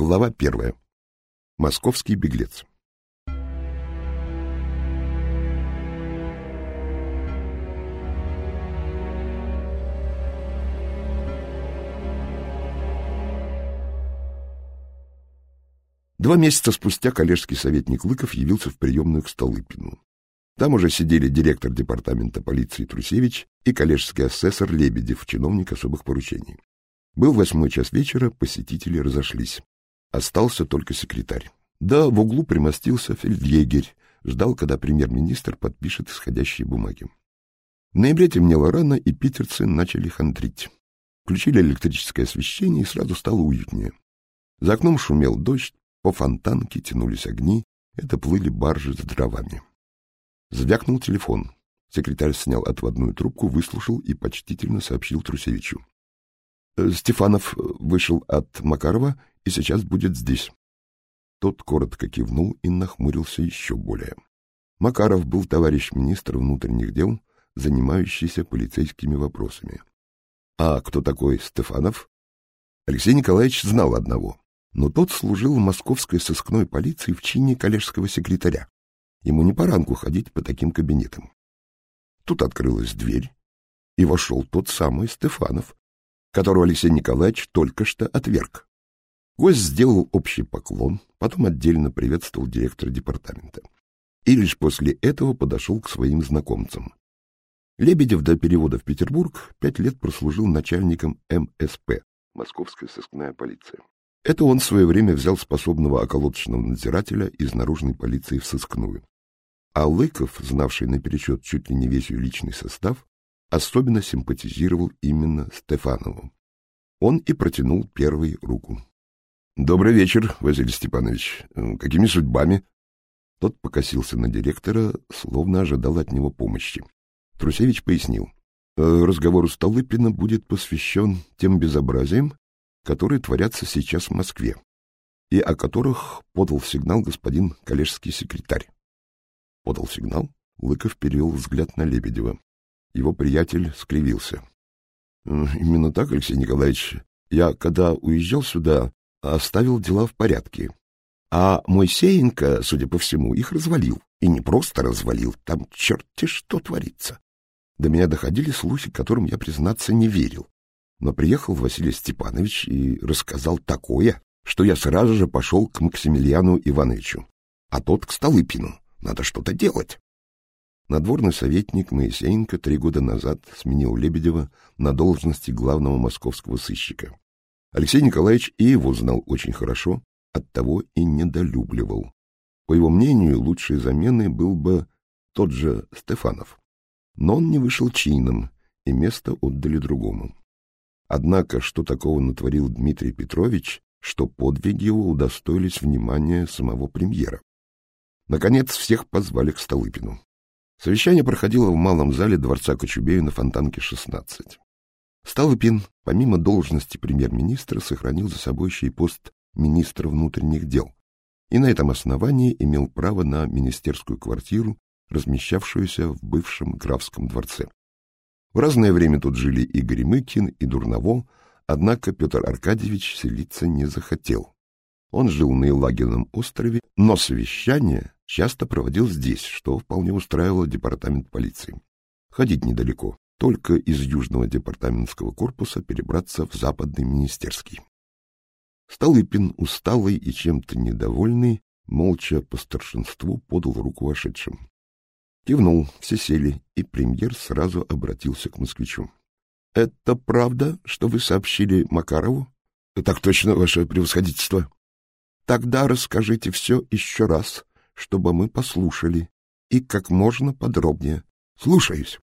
Глава первая. Московский беглец. Два месяца спустя коллежский советник Лыков явился в приемную к Столыпину. Там уже сидели директор департамента полиции Трусевич и коллежский асессор Лебедев, чиновник особых поручений. Был восьмой час вечера, посетители разошлись. Остался только секретарь. Да, в углу примостился фельдъегерь, ждал, когда премьер-министр подпишет исходящие бумаги. В ноябре темнело рано, и питерцы начали хандрить. Включили электрическое освещение, и сразу стало уютнее. За окном шумел дождь, по фонтанке тянулись огни, это плыли баржи с дровами. Звякнул телефон. Секретарь снял отводную трубку, выслушал и почтительно сообщил Трусевичу. «Э, Стефанов вышел от Макарова и сейчас будет здесь. Тот коротко кивнул и нахмурился еще более. Макаров был товарищ министра внутренних дел, занимающийся полицейскими вопросами. А кто такой Стефанов? Алексей Николаевич знал одного, но тот служил в московской сыскной полиции в чине коллежского секретаря. Ему не по ранку ходить по таким кабинетам. Тут открылась дверь, и вошел тот самый Стефанов, которого Алексей Николаевич только что отверг. Гость сделал общий поклон, потом отдельно приветствовал директора департамента. И лишь после этого подошел к своим знакомцам. Лебедев до перевода в Петербург пять лет прослужил начальником МСП, Московская сыскная полиция. Это он в свое время взял способного околоточного надзирателя из наружной полиции в сыскную. А Лыков, знавший наперечет чуть ли не весь ее личный состав, особенно симпатизировал именно Стефанову. Он и протянул первой руку. Добрый вечер, Василий Степанович. Какими судьбами? Тот покосился на директора, словно ожидал от него помощи. Трусевич пояснил. «Э, разговор у Столыпина будет посвящен тем безобразиям, которые творятся сейчас в Москве, и о которых подал сигнал господин коллежский секретарь. Подал сигнал? Лыков перевел взгляд на Лебедева. Его приятель скривился. «Э, — Именно так, Алексей Николаевич. Я, когда уезжал сюда, оставил дела в порядке. А Мойсеенко, судя по всему, их развалил. И не просто развалил, там черти что творится. До меня доходили слухи, которым я, признаться, не верил. Но приехал Василий Степанович и рассказал такое, что я сразу же пошел к Максимилиану Ивановичу, а тот к Столыпину. Надо что-то делать. Надворный советник Моисеенко три года назад сменил Лебедева на должности главного московского сыщика. Алексей Николаевич и его знал очень хорошо, оттого и недолюбливал. По его мнению, лучшей заменой был бы тот же Стефанов. Но он не вышел чином, и место отдали другому. Однако, что такого натворил Дмитрий Петрович, что подвиги его удостоились внимания самого премьера? Наконец, всех позвали к Столыпину. Совещание проходило в малом зале дворца Кочубея на Фонтанке, 16. Столыпин, помимо должности премьер-министра, сохранил за собой еще и пост министра внутренних дел и на этом основании имел право на министерскую квартиру, размещавшуюся в бывшем графском дворце. В разное время тут жили и Горемыкин, и Дурново, однако Петр Аркадьевич селиться не захотел. Он жил на Елагином острове, но совещание часто проводил здесь, что вполне устраивало департамент полиции. Ходить недалеко, только из Южного департаментского корпуса перебраться в Западный министерский. Столыпин, усталый и чем-то недовольный, молча по старшинству подал руку вошедшим. Кивнул, все сели, и премьер сразу обратился к москвичу. — Это правда, что вы сообщили Макарову? — Так точно, ваше превосходительство. — Тогда расскажите все еще раз, чтобы мы послушали, и как можно подробнее. Слушаюсь.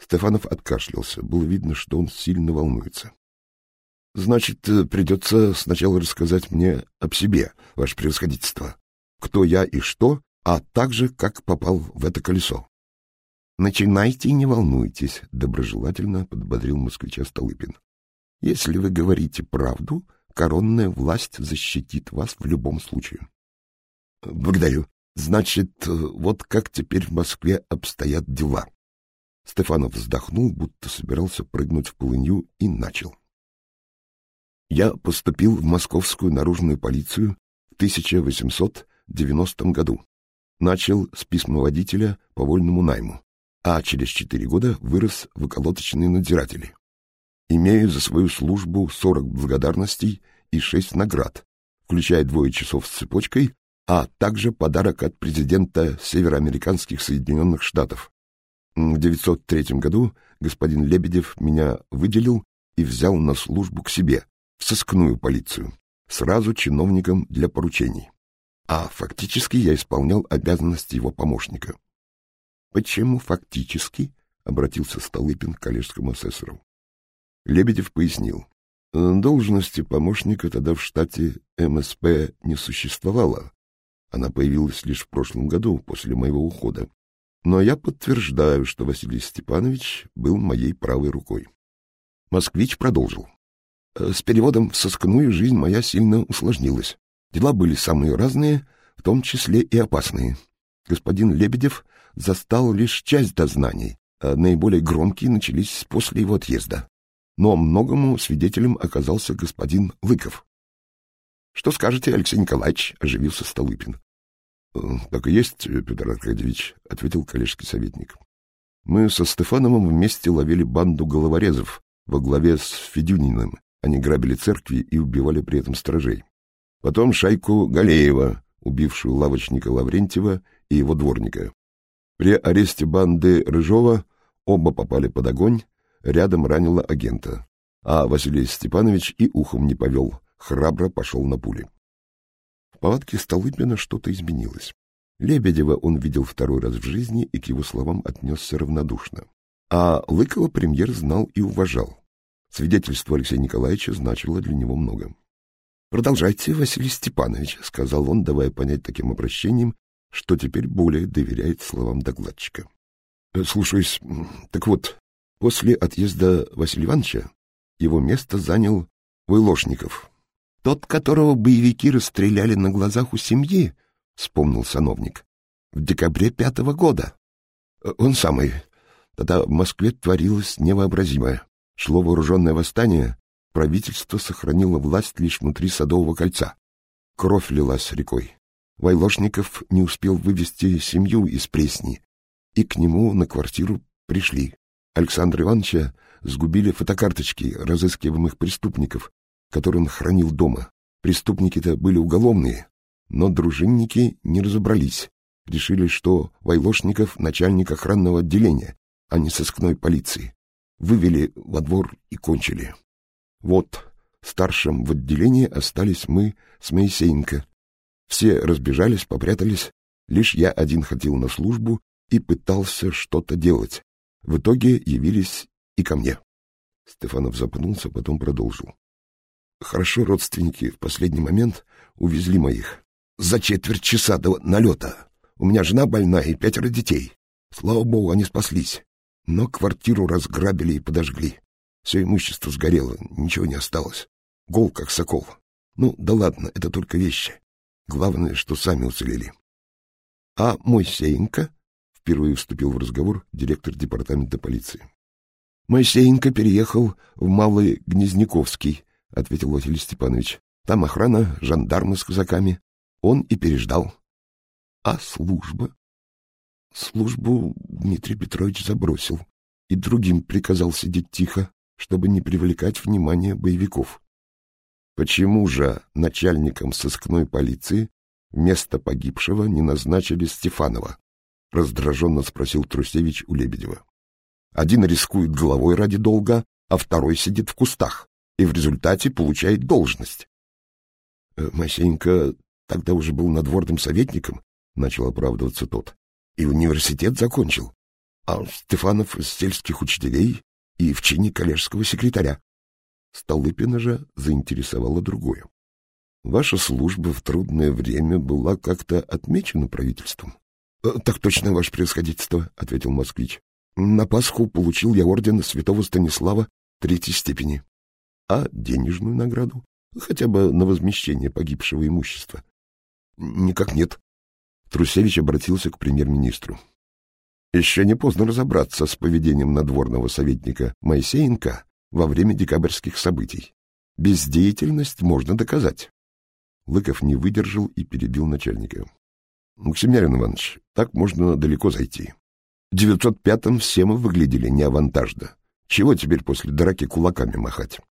Стефанов откашлялся. Было видно, что он сильно волнуется. — Значит, э, придется сначала рассказать мне об себе, ваше превосходительство. Кто я и что, а также как попал в это колесо. — Начинайте и не волнуйтесь, — доброжелательно подбодрил москвича Столыпин. — Если вы говорите правду, коронная власть защитит вас в любом случае. — Благодарю. Значит, э, вот как теперь в Москве обстоят дела. Стефанов вздохнул, будто собирался прыгнуть в полынью, и начал. Я поступил в московскую наружную полицию в 1890 году. Начал с письмоводителя по вольному найму, а через четыре года вырос в околоточные надзиратели. Имею за свою службу 40 благодарностей и 6 наград, включая двое часов с цепочкой, а также подарок от президента североамериканских Соединенных Штатов. В 1903 году господин Лебедев меня выделил и взял на службу к себе, в сыскную полицию, сразу чиновником для поручений. А фактически я исполнял обязанности его помощника. — Почему фактически? — обратился Столыпин к коллежскому асессору. Лебедев пояснил. Должности помощника тогда в штате МСП не существовало. Она появилась лишь в прошлом году, после моего ухода. Но я подтверждаю, что Василий Степанович был моей правой рукой. Москвич продолжил. Э, с переводом в сыскную жизнь моя сильно усложнилась. Дела были самые разные, в том числе и опасные. Господин Лебедев застал лишь часть дознаний, а наиболее громкие начались после его отъезда. Но многому свидетелем оказался господин Лыков. — Что скажете, Алексей Николаевич? — оживился Столыпин. «Э, — Так и есть, Петр Аркадьевич, — ответил коллежский советник. — Мы со Стефановым вместе ловили банду головорезов во главе с Федюниным они грабили церкви и убивали при этом сторожей. Потом шайку Галеева, убившую лавочника Лаврентьева и его дворника. При аресте банды Рыжова оба попали под огонь, рядом ранило агента. А Василий Степанович и ухом не повел, храбро пошел на пули. Палатке Столыпина что-то изменилось. Лебедева он видел второй раз в жизни и к его словам отнесся равнодушно. А Лыкова премьер знал и уважал. Свидетельство Алексея Николаевича значило для него много. «Продолжайте, Василий Степанович», — сказал он, давая понять таким обращением, что теперь более доверяет словам докладчика. «Э, «Слушаюсь. Так вот, после отъезда Василия Ивановича его место занял Вылошников. Тот, которого боевики расстреляли на глазах у семьи, — вспомнил сановник, — в декабре пятого года. Он самый. Тогда в Москве творилось невообразимое шло вооруженное восстание, правительство сохранило власть лишь внутри Садового кольца. Кровь лилась рекой. Вайлошников не успел вывести семью из Пресни, и к нему на квартиру пришли. Александра Ивановича сгубили фотокарточки разыскиваемых преступников, которые он хранил дома. Преступники-то были уголовные, но дружинники не разобрались. Решили, что Вайлошников — начальник охранного отделения, а не сыскной полиции вывели во двор и кончили. Вот, старшим в отделении остались мы с Моисеенко. Все разбежались, попрятались, лишь я один ходил на службу и пытался что-то делать. В итоге явились и ко мне. Стефанов запнулся, потом продолжил. Хорошо родственники в последний момент увезли моих. За четверть часа до налета. У меня жена больная и пятеро детей. Слава богу, они спаслись. Но квартиру разграбили и подожгли. Все имущество сгорело, ничего не осталось. Гол, как сокол. Ну, да ладно, это только вещи. Главное, что сами уцелели. А Мойсеенко, впервые вступил в разговор директор департамента полиции. Моисеенко переехал в Малый Гнезняковский, ответил Василий Степанович. Там охрана, жандармы с казаками. Он и переждал. А служба? Службу Дмитрий Петрович забросил и другим приказал сидеть тихо, чтобы не привлекать внимание боевиков. Почему же начальником сыскной полиции вместо погибшего не назначили Стефанова? Раздраженно спросил Трусевич у Лебедева. Один рискует головой ради долга, а второй сидит в кустах и в результате получает должность. Э, Масенька тогда уже был надворным советником, начал оправдываться тот и университет закончил, а Стефанов из сельских учителей и в чине коллежского секретаря. Столыпина же заинтересовало другое. Ваша служба в трудное время была как-то отмечена правительством? «Э, — Так точно, ваше превосходительство, — ответил москвич. — На Пасху получил я орден святого Станислава третьей степени. А денежную награду? Хотя бы на возмещение погибшего имущества? — Никак нет, Трусевич обратился к премьер-министру. Еще не поздно разобраться с поведением надворного советника Моисеенко во время декабрьских событий. Бездеятельность можно доказать. Лыков не выдержал и перебил начальника. — Максимилиан Иванович, так можно далеко зайти. В 905-м все мы выглядели неавантажно. Чего теперь после драки кулаками махать? —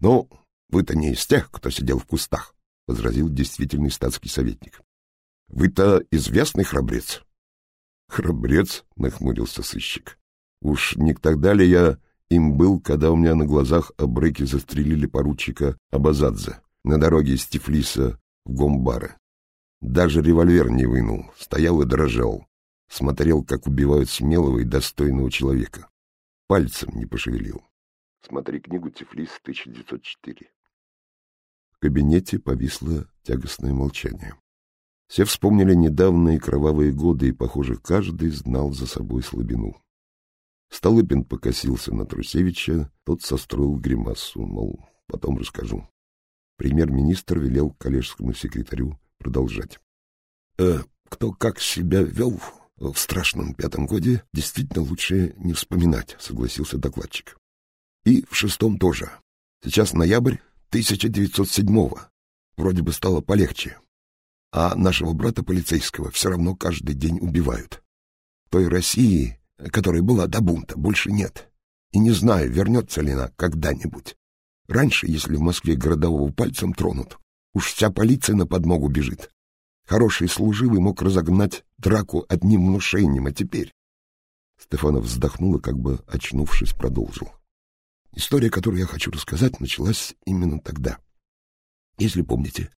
Ну, вы-то не из тех, кто сидел в кустах, — возразил действительный статский советник. — Вы-то известный храбрец. — Храбрец, — нахмурился сыщик. — Уж не тогда ли я им был, когда у меня на глазах обрыки застрелили поручика Абазадзе на дороге из Тифлиса в Гомбары. Даже револьвер не вынул, стоял и дрожал. Смотрел, как убивают смелого и достойного человека. Пальцем не пошевелил. Смотри книгу «Тифлис» 1904. В кабинете повисло тягостное молчание. Все вспомнили недавние кровавые годы, и, похоже, каждый знал за собой слабину. Столыпин покосился на Трусевича, тот состроил гримасу, мол, потом расскажу. Премьер-министр велел коллежскому секретарю продолжать. «Э, кто как себя вел в страшном пятом годе, действительно лучше не вспоминать, согласился докладчик. И в шестом тоже. Сейчас ноябрь 1907-го. Вроде бы стало полегче. А нашего брата полицейского все равно каждый день убивают. Той России, которая была до бунта, больше нет. И не знаю, вернется ли она когда-нибудь. Раньше, если в Москве городового пальцем тронут, уж вся полиция на подмогу бежит. Хороший служивый мог разогнать драку одним внушением, а теперь... Стефанов вздохнул и, как бы очнувшись, продолжил. История, которую я хочу рассказать, началась именно тогда. Если помните,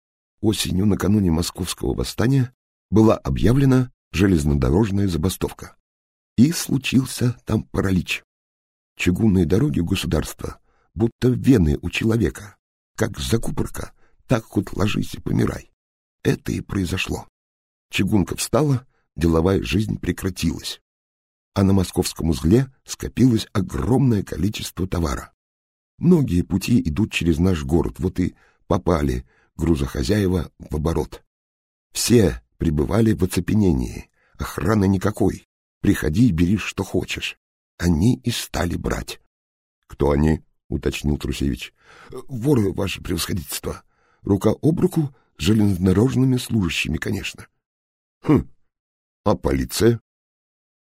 осенью накануне московского восстания была объявлена железнодорожная забастовка. И случился там паралич. Чугунные дороги государства будто вены у человека. Как закупорка, так хоть ложись и помирай. Это и произошло. Чугунка встала, деловая жизнь прекратилась. А на московском узле скопилось огромное количество товара. Многие пути идут через наш город, вот и попали грузохозяева в оборот. Все пребывали в оцепенении, охраны никакой. Приходи бери, что хочешь. Они и стали брать. Кто они? — уточнил Трусевич. — Воры, ваше превосходительство. Рука об руку с железнодорожными служащими, конечно. — Хм, а полиция? —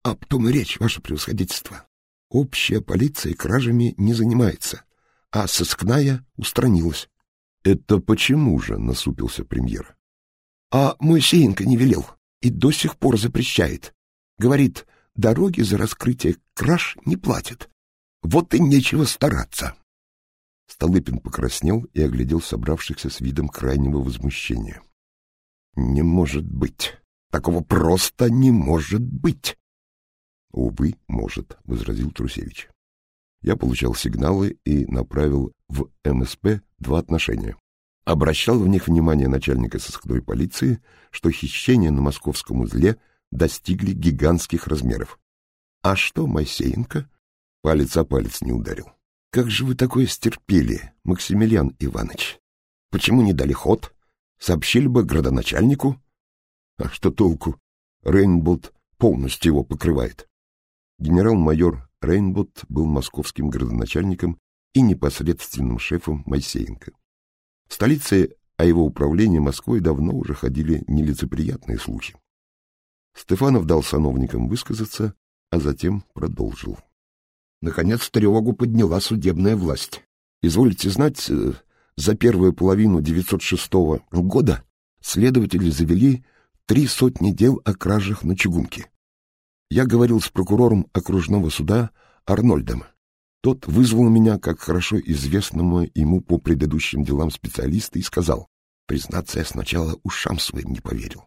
Об том и речь, ваше превосходительство. Общая полиция кражами не занимается, а сыскная устранилась. — Это почему же? — насупился премьер. — А Моисеенко не велел и до сих пор запрещает. Говорит, дороги за раскрытие краж не платят. Вот и нечего стараться. Столыпин покраснел и оглядел собравшихся с видом крайнего возмущения. — Не может быть! Такого просто не может быть! — Увы, может, — возразил Трусевич. Я получал сигналы и направил в МСП два отношения. Обращал в них внимание начальника сыскной полиции, что хищения на московском узле достигли гигантских размеров. А что Моисеенко? Палец о палец не ударил. Как же вы такое стерпели, Максимилиан Иванович? Почему не дали ход? Сообщили бы градоначальнику? А что толку? Рейнбуд полностью его покрывает. Генерал-майор Рейнбуд был московским градоначальником и непосредственным шефом Моисеенко. В столице о его управлении Москвой давно уже ходили нелицеприятные слухи. Стефанов дал сановникам высказаться, а затем продолжил. Наконец тревогу подняла судебная власть. Изволите знать, э, за первую половину 906 года следователи завели три сотни дел о кражах на чугунке. Я говорил с прокурором окружного суда Арнольдом. Тот вызвал меня, как хорошо известному ему по предыдущим делам специалиста, и сказал, признаться, я сначала ушам своим не поверил.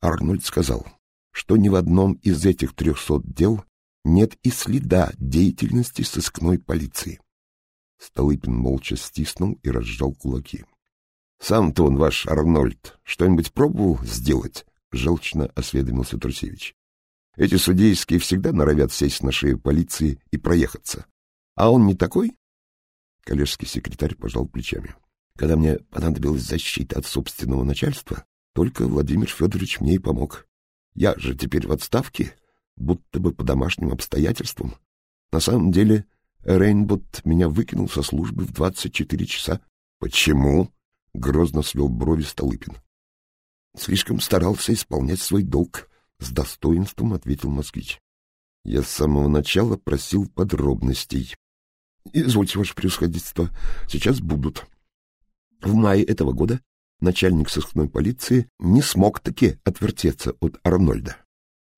Арнольд сказал, что ни в одном из этих трехсот дел нет и следа деятельности сыскной полиции. Столыпин молча стиснул и разжал кулаки. — Сам-то он, ваш Арнольд, что-нибудь пробовал сделать? — желчно осведомился Трусевич. — Эти судейские всегда норовят сесть на шею полиции и проехаться. А он не такой? Коллежский секретарь пожал плечами. Когда мне понадобилась защита от собственного начальства, только Владимир Федорович мне и помог. Я же теперь в отставке, будто бы по домашним обстоятельствам. На самом деле Рейнбот меня выкинул со службы в двадцать четыре часа. — Почему? — грозно свел брови Столыпин. — Слишком старался исполнять свой долг, — с достоинством ответил москвич. — Я с самого начала просил подробностей. — Извольте, ваше превосходительство, сейчас будут. В мае этого года начальник сыскной полиции не смог таки отвертеться от Арнольда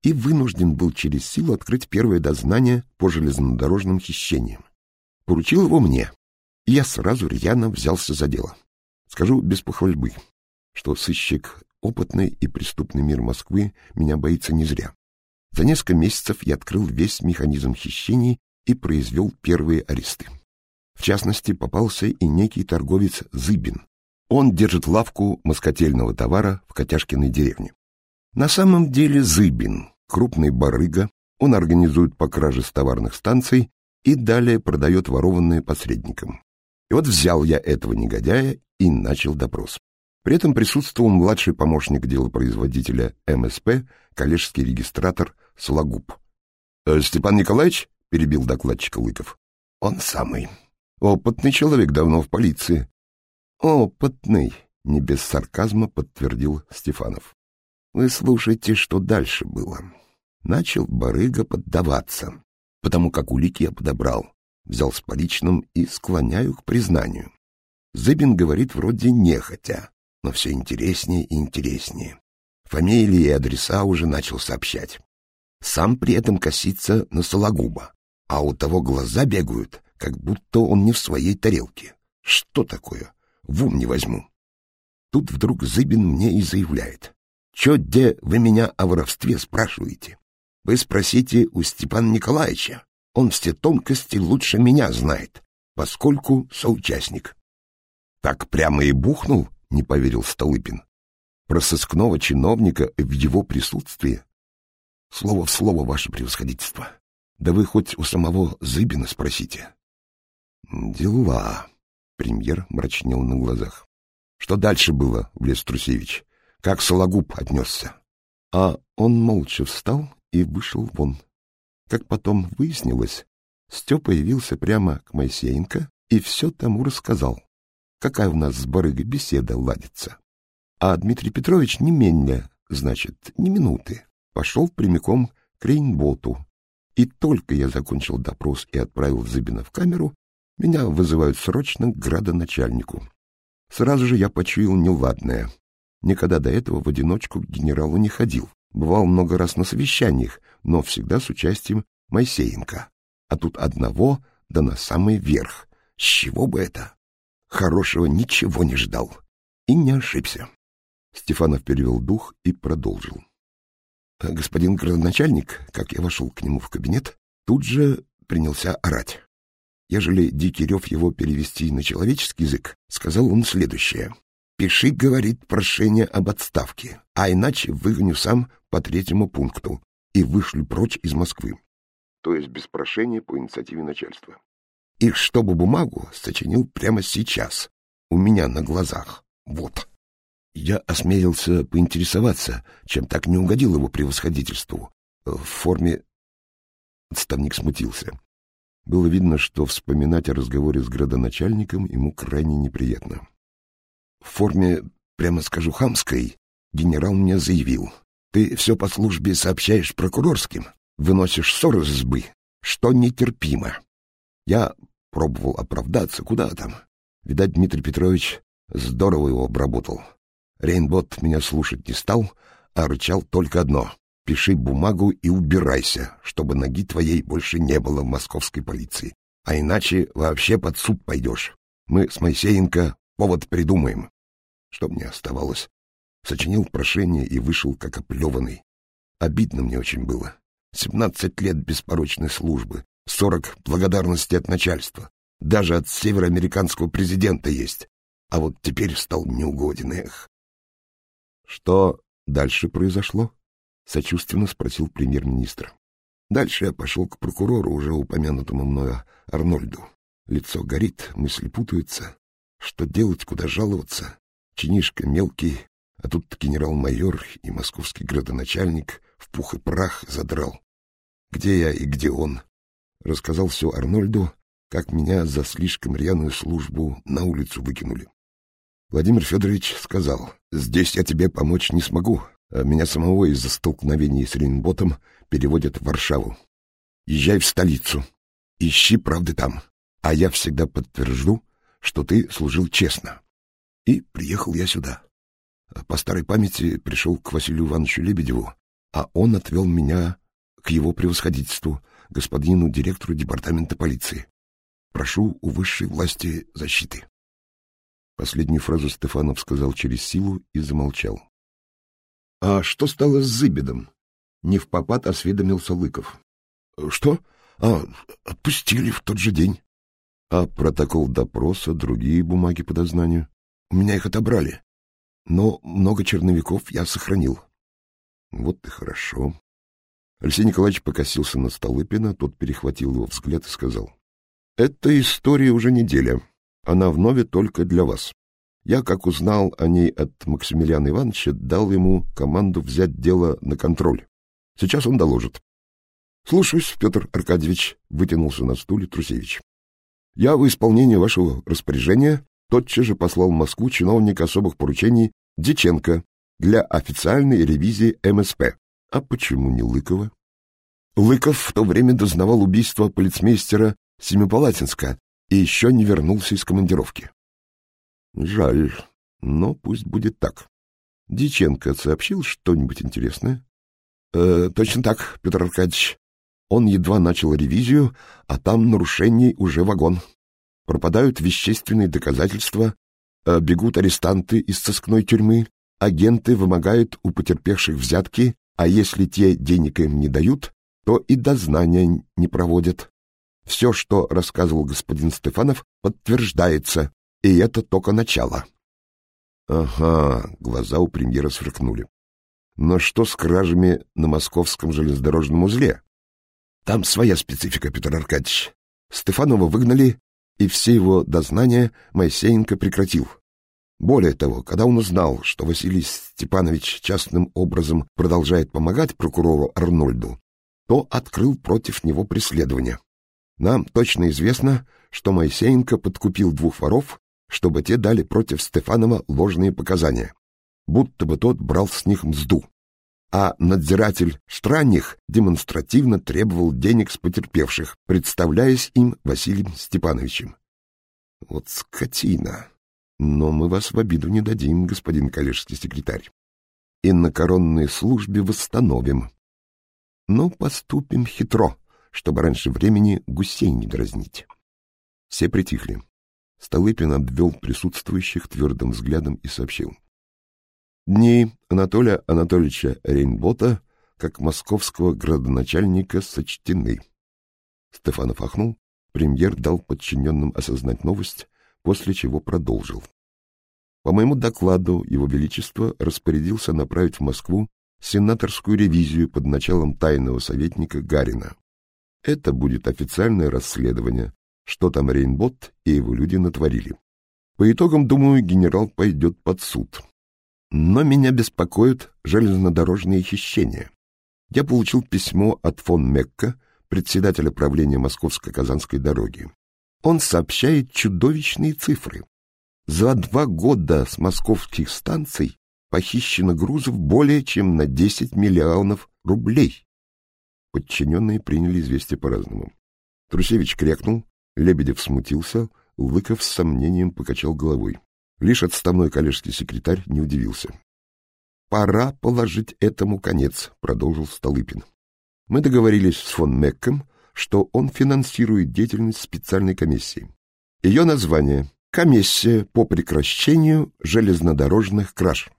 и вынужден был через силу открыть первое дознание по железнодорожным хищениям. Поручил его мне, и я сразу рьяно взялся за дело. Скажу без похвальбы, что сыщик опытный и преступный мир Москвы меня боится не зря. За несколько месяцев я открыл весь механизм хищений и произвел первые аресты. В частности, попался и некий торговец Зыбин. Он держит лавку москотельного товара в Котяшкиной деревне. На самом деле Зыбин — крупный барыга, он организует по краже с товарных станций и далее продает ворованные посредникам. И вот взял я этого негодяя и начал допрос. При этом присутствовал младший помощник делопроизводителя МСП, коллежский регистратор Сологуб. «Э, — Степан Николаевич? — перебил докладчик Лыков. — Он самый. Опытный человек, давно в полиции. — Опытный, — не без сарказма подтвердил Стефанов. — Вы слушайте, что дальше было. Начал барыга поддаваться, потому как улики я подобрал, взял с поличным и склоняю к признанию. Зыбин говорит вроде нехотя, но все интереснее и интереснее. Фамилии и адреса уже начал сообщать. Сам при этом косится на Сологуба, а у того глаза бегают, как будто он не в своей тарелке. Что такое? В ум не возьму. Тут вдруг Зыбин мне и заявляет. «Чё, где вы меня о воровстве спрашиваете? Вы спросите у Степана Николаевича. Он все тонкости лучше меня знает, поскольку соучастник». «Так прямо и бухнул?» — не поверил Столыпин. «Про сыскного чиновника в его присутствии?» «Слово в слово, ваше превосходительство. Да вы хоть у самого Зыбина спросите». «Дела», — премьер мрачнел на глазах. «Что дальше было, Влес Трусевич? Как Сологуб отнесся?» А он молча встал и вышел вон. Как потом выяснилось, Степа явился прямо к Моисеенко и все тому рассказал, какая у нас с барыгой беседа ладится. А Дмитрий Петрович не менее, значит, ни минуты, пошел прямиком к Рейнботу. И только я закончил допрос и отправил Зыбина в камеру, меня вызывают срочно к градоначальнику. Сразу же я почуял неладное. Никогда до этого в одиночку к генералу не ходил. Бывал много раз на совещаниях, но всегда с участием Моисеенко. А тут одного, да на самый верх. С чего бы это? Хорошего ничего не ждал. И не ошибся. Стефанов перевел дух и продолжил. Господин градоначальник, как я вошел к нему в кабинет, тут же принялся орать. Ежели Дикирев его перевести на человеческий язык, сказал он следующее. «Пиши, — говорит, — прошение об отставке, а иначе выгоню сам по третьему пункту и вышлю прочь из Москвы». То есть без прошения по инициативе начальства. И чтобы бумагу сочинил прямо сейчас, у меня на глазах. Вот. Я осмелился поинтересоваться, чем так не угодил его превосходительству. В форме... Отставник смутился. Было видно, что вспоминать о разговоре с градоначальником ему крайне неприятно. В форме, прямо скажу, хамской, генерал мне заявил. Ты все по службе сообщаешь прокурорским, выносишь ссор из избы, что нетерпимо. Я пробовал оправдаться, куда там. Видать, Дмитрий Петрович здорово его обработал. Рейнбот меня слушать не стал, а рычал только одно Пиши бумагу и убирайся, чтобы ноги твоей больше не было в московской полиции. А иначе вообще под суд пойдешь. Мы с Моисеенко повод придумаем. Что мне оставалось? Сочинил прошение и вышел как оплеванный. Обидно мне очень было. Семнадцать лет беспорочной службы, сорок благодарности от начальства. Даже от североамериканского президента есть. А вот теперь стал неугоден, эх. Что дальше произошло? — сочувственно спросил премьер-министр. Дальше я пошел к прокурору, уже упомянутому мною Арнольду. Лицо горит, мысли путаются. Что делать, куда жаловаться? Чинишка мелкий, а тут генерал-майор и московский градоначальник в пух и прах задрал. Где я и где он? Рассказал все Арнольду, как меня за слишком рьяную службу на улицу выкинули. Владимир Федорович сказал, «Здесь я тебе помочь не смогу, а меня самого из-за столкновений с Рейнботом переводят в Варшаву. Езжай в столицу, ищи правды там, а я всегда подтвержду, что ты служил честно». И приехал я сюда. По старой памяти пришел к Василию Ивановичу Лебедеву, а он отвел меня к его превосходительству, господину директору департамента полиции. Прошу у высшей власти защиты. Последнюю фразу Стефанов сказал через силу и замолчал. — А что стало с Зыбедом? — не в попад осведомился Лыков. — Что? А, отпустили в тот же день. — А протокол допроса, другие бумаги по дознанию? У меня их отобрали. Но много черновиков я сохранил. — Вот и хорошо. Алексей Николаевич покосился на Столыпина, тот перехватил его взгляд и сказал. — Эта история уже неделя. Она вновь только для вас. Я, как узнал о ней от Максимилиана Ивановича, дал ему команду взять дело на контроль. Сейчас он доложит. — Слушаюсь, Петр Аркадьевич, — вытянулся на стуле Трусевич. — Я в исполнение вашего распоряжения тотчас же послал в Москву чиновника особых поручений Диченко для официальной ревизии МСП. А почему не Лыкова? Лыков в то время дознавал убийство полицмейстера Семипалатинска и еще не вернулся из командировки. Жаль, но пусть будет так. Диченко сообщил что-нибудь интересное? Э, точно так, Петр Аркадьевич. Он едва начал ревизию, а там нарушений уже вагон. Пропадают вещественные доказательства, э, бегут арестанты из сыскной тюрьмы, агенты вымогают у потерпевших взятки, а если те денег им не дают, то и дознания не проводят. Все, что рассказывал господин Стефанов, подтверждается, и это только начало. Ага, глаза у премьера сверкнули. Но что с кражами на московском железнодорожном узле? Там своя специфика, Петр Аркадьевич. Стефанова выгнали, и все его дознания Моисеенко прекратил. Более того, когда он узнал, что Василий Степанович частным образом продолжает помогать прокурору Арнольду, то открыл против него преследование. Нам точно известно, что Моисеенко подкупил двух воров, чтобы те дали против Стефанова ложные показания, будто бы тот брал с них мзду. А надзиратель Странних демонстративно требовал денег с потерпевших, представляясь им Василием Степановичем. Вот скотина! Но мы вас в обиду не дадим, господин коллежский секретарь. И на коронной службе восстановим. Но поступим хитро, чтобы раньше времени гусей не дразнить. Все притихли. Столыпин обвел присутствующих твердым взглядом и сообщил. Дни Анатолия Анатольевича Рейнбота как московского градоначальника сочтены. Стефанов ахнул, премьер дал подчиненным осознать новость, после чего продолжил. По моему докладу Его Величество распорядился направить в Москву сенаторскую ревизию под началом тайного советника Гарина. Это будет официальное расследование, что там Рейнбот и его люди натворили. По итогам, думаю, генерал пойдет под суд. Но меня беспокоят железнодорожные хищения. Я получил письмо от фон Мекка, председателя правления Московско-Казанской дороги. Он сообщает чудовищные цифры. За два года с московских станций похищено грузов более чем на 10 миллионов рублей. Подчиненные приняли известие по-разному. Трусевич крякнул, Лебедев смутился, Лыков с сомнением покачал головой. Лишь отставной коллежский секретарь не удивился. «Пора положить этому конец», — продолжил Столыпин. «Мы договорились с фон Мекком, что он финансирует деятельность специальной комиссии. Ее название — «Комиссия по прекращению железнодорожных краж».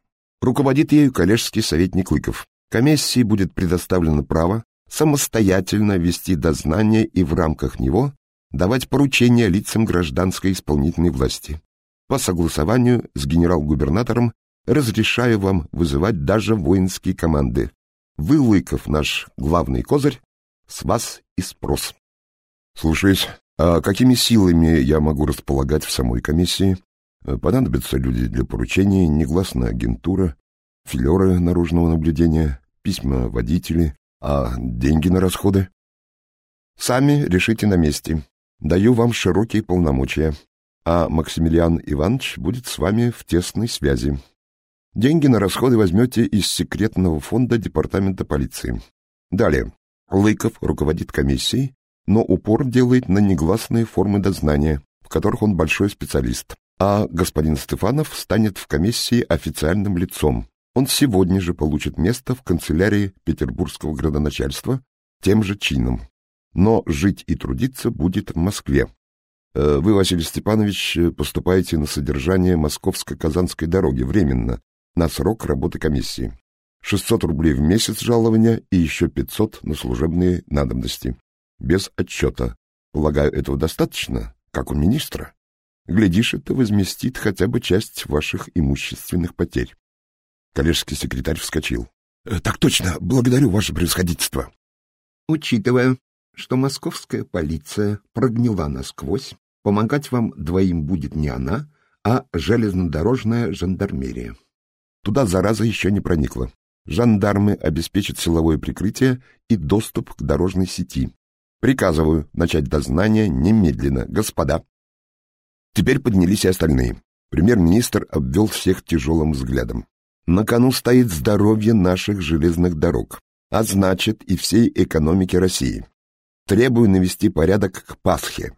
Руководит ею коллежский советник Лыков. Комиссии будет предоставлено право самостоятельно вести дознание и в рамках него давать поручения лицам гражданской исполнительной власти. По согласованию с генерал-губернатором разрешаю вам вызывать даже воинские команды. Вы, Лыков, наш главный козырь, с вас и спрос. Слушаюсь. А какими силами я могу располагать в самой комиссии? Понадобятся люди для поручений, негласная агентура, филеры наружного наблюдения, письма водители, а деньги на расходы? Сами решите на месте. Даю вам широкие полномочия, а Максимилиан Иванович будет с вами в тесной связи. Деньги на расходы возьмете из секретного фонда департамента полиции. Далее. Лыков руководит комиссией, но упор делает на негласные формы дознания, в которых он большой специалист. А господин Стефанов станет в комиссии официальным лицом. Он сегодня же получит место в канцелярии Петербургского градоначальства тем же чином. Но жить и трудиться будет в Москве. Э, вы, Василий Степанович, поступаете на содержание Московско-Казанской дороги временно, на срок работы комиссии. 600 рублей в месяц жалования и еще 500 на служебные надобности. Без отчета. Полагаю, этого достаточно, как у министра? Глядишь, это возместит хотя бы часть ваших имущественных потерь. Коллежский секретарь вскочил. «Э, — Так точно, благодарю, ваше превосходительство. — Учитывая, что московская полиция прогнила насквозь, помогать вам двоим будет не она, а железнодорожная жандармерия. Туда зараза еще не проникла. Жандармы обеспечат силовое прикрытие и доступ к дорожной сети. Приказываю начать дознание немедленно, господа. Теперь поднялись и остальные. Премьер-министр обвел всех тяжелым взглядом. На кону стоит здоровье наших железных дорог, а значит и всей экономики России. Требую навести порядок к Пасхе.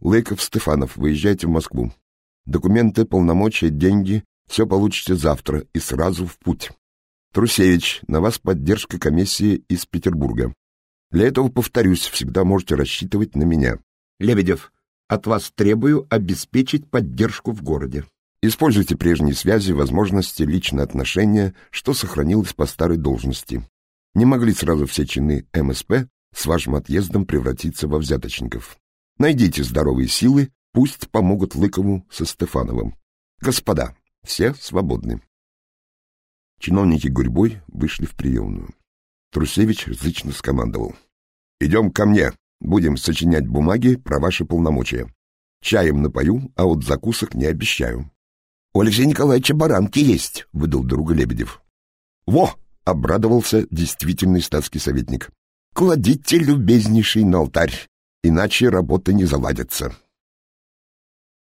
Лыков, Стефанов, выезжайте в Москву. Документы, полномочия, деньги — все получите завтра и сразу в путь. Трусевич, на вас поддержка комиссии из Петербурга. Для этого, повторюсь, всегда можете рассчитывать на меня. Лебедев, от вас требую обеспечить поддержку в городе. Используйте прежние связи, возможности, личные отношения, что сохранилось по старой должности. Не могли сразу все чины МСП с вашим отъездом превратиться во взяточников. Найдите здоровые силы, пусть помогут Лыкову со Стефановым. Господа, все свободны. Чиновники гурьбой вышли в приемную. Трусевич зычно скомандовал. — Идем ко мне, будем сочинять бумаги про ваши полномочия. Чаем напою, а вот закусок не обещаю. — У Алексея Николаевича баранки есть, — выдал друга Лебедев. — Во! — обрадовался действительный статский советник. — Кладите, любезнейший, на алтарь, иначе работа не заладится.